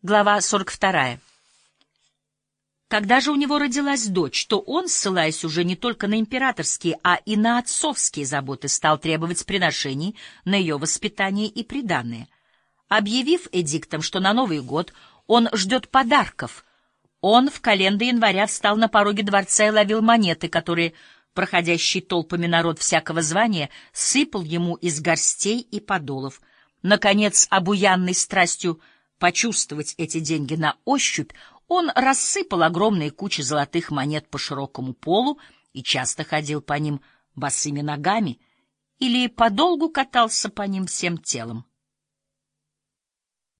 Глава 42. Когда же у него родилась дочь, то он, ссылаясь уже не только на императорские, а и на отцовские заботы, стал требовать приношений на ее воспитание и приданное. Объявив эдиктом, что на Новый год он ждет подарков, он в календа января встал на пороге дворца и ловил монеты, которые проходящий толпами народ всякого звания сыпал ему из горстей и подолов. Наконец, обуянный страстью, почувствовать эти деньги на ощупь, он рассыпал огромные кучи золотых монет по широкому полу и часто ходил по ним босыми ногами или подолгу катался по ним всем телом.